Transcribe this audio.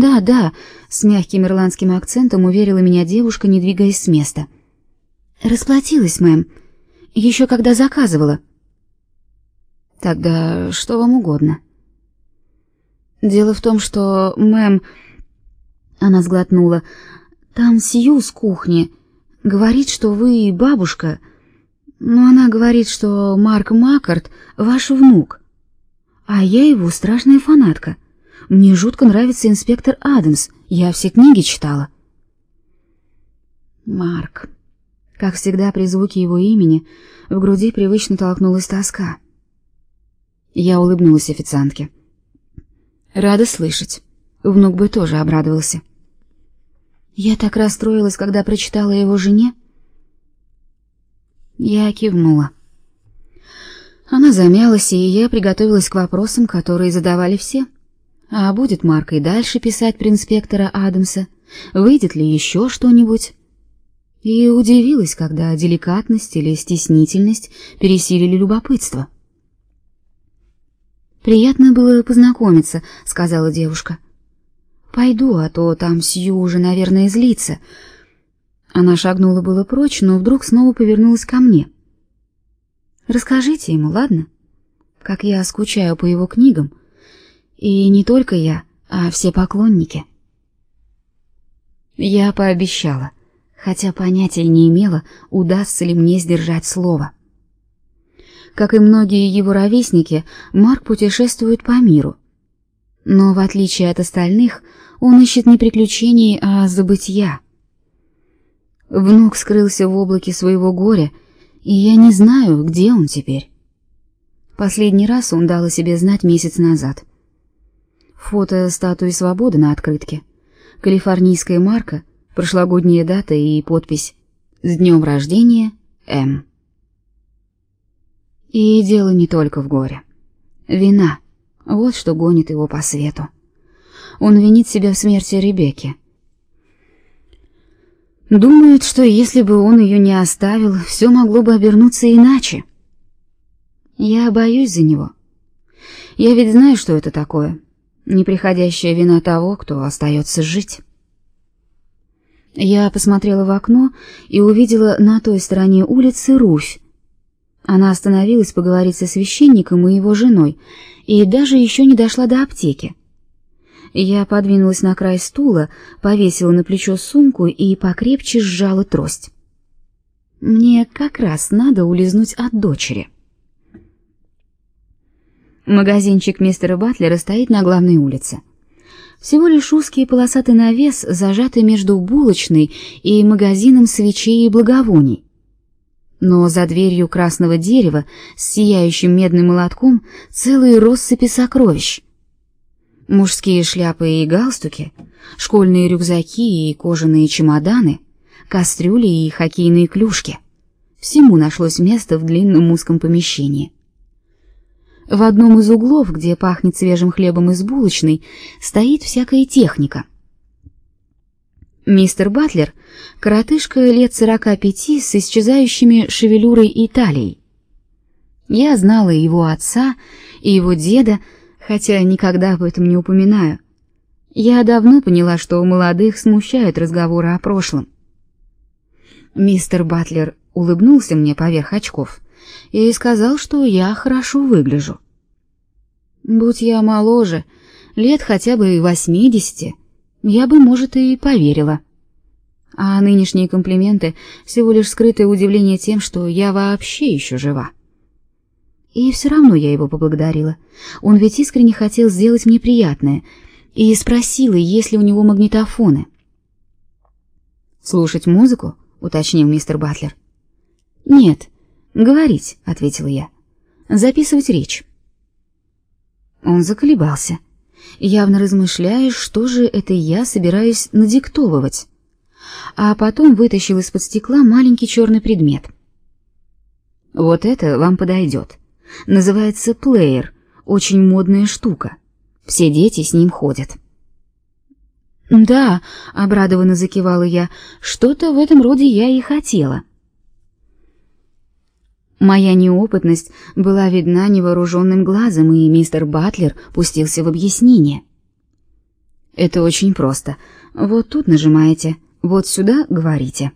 «Да, да», — с мягким ирландским акцентом уверила меня девушка, не двигаясь с места. «Расплатилась, мэм. Еще когда заказывала». «Тогда что вам угодно?» «Дело в том, что, мэм...» Она сглотнула. «Там Сью с кухни. Говорит, что вы бабушка. Но она говорит, что Марк Маккарт ваш внук. А я его страшная фанатка. Мне жутко нравится инспектор Адамс. Я все книги читала. Марк. Как всегда при звуке его имени в груди привычно толкнулась тоска. Я улыбнулась официантке. Рада слышать. Внук бы тоже обрадовался. Я так расстроилась, когда прочитала его жене. Я кивнула. Она замялась, и я приготовилась к вопросам, которые задавали все. А будет Марк и дальше писать про инспектора Адамса? Выйдет ли еще что-нибудь? И удивилась, когда деликатность или стеснительность пересилили любопытство. Приятно было познакомиться, сказала девушка. Пойду, а то там Сью уже, наверное, злится. Она шагнула было прочь, но вдруг снова повернулась ко мне. Расскажите ему, ладно? Как я скучаю по его книгам и не только я, а все поклонники. Я пообещала, хотя понятия не имела, удастся ли мне сдержать слово. Как и многие его ровесники, Марк путешествует по миру. Но в отличие от остальных, он ищет не приключений, а забытья. Внук скрылся в облаке своего горя, и я не знаю, где он теперь. Последний раз он дал о себе знать месяц назад. Фото статуи свободы на открытке. Калифорнийская марка, прошлогодняя дата и подпись «С днем рождения, М». И дело не только в горе. Вина — вот что гонит его по свету. Он винит себя в смерти Ребекки. Думает, что если бы он ее не оставил, все могло бы обернуться иначе. Я боюсь за него. Я ведь знаю, что это такое — неприходящая вина того, кто остается жить. Я посмотрела в окно и увидела на той стороне улицы Руфь. Она остановилась поговорить со священником и его женой, и даже еще не дошла до аптеки. Я подвинулась на край стула, повесила на плечо сумку и покрепче сжала трость. Мне как раз надо улизнуть от дочери. Магазинчик мистера Батлера стоит на главной улице. Всего лишь узкий полосатый навес, зажатый между булочной и магазином свечей и благовоний. Но за дверью красного дерева с сияющим медным молотком целые россыпи сокровищ. Мужские шляпы и галстуки, школьные рюкзаки и кожаные чемоданы, кастрюли и хоккейные клюшки. Всему нашлось место в длинном узком помещении. В одном из углов, где пахнет свежим хлебом из булочной, стоит всякая техника. Мистер Батлер — коротышка лет сорока пяти с исчезающими шевелюрой и талией. Я знала его отца и его деда, хотя никогда об этом не упоминаю. Я давно поняла, что у молодых смущают разговоры о прошлом. Мистер Батлер улыбнулся мне поверх очков — и сказал, что я хорошо выгляжу. Будь я моложе, лет хотя бы восьмидесяти, я бы, может, и поверила. А нынешние комплименты всего лишь скрытое удивление тем, что я вообще еще жива. И все равно я его поблагодарила. Он ведь искренне хотел сделать мне приятное, и спросила, есть ли у него магнитофоны. «Слушать музыку?» — уточнил мистер Батлер. «Нет, «Говорить», — ответила я. «Записывать речь». Он заколебался, явно размышляя, что же это я собираюсь надиктовывать. А потом вытащил из-под стекла маленький черный предмет. «Вот это вам подойдет. Называется плеер, очень модная штука. Все дети с ним ходят». «Да», — обрадованно закивала я, — «что-то в этом роде я и хотела». Моя неопытность была видна невооруженным глазом, и мистер Батлер пустился в объяснение. Это очень просто. Вот тут нажимаете, вот сюда говорите.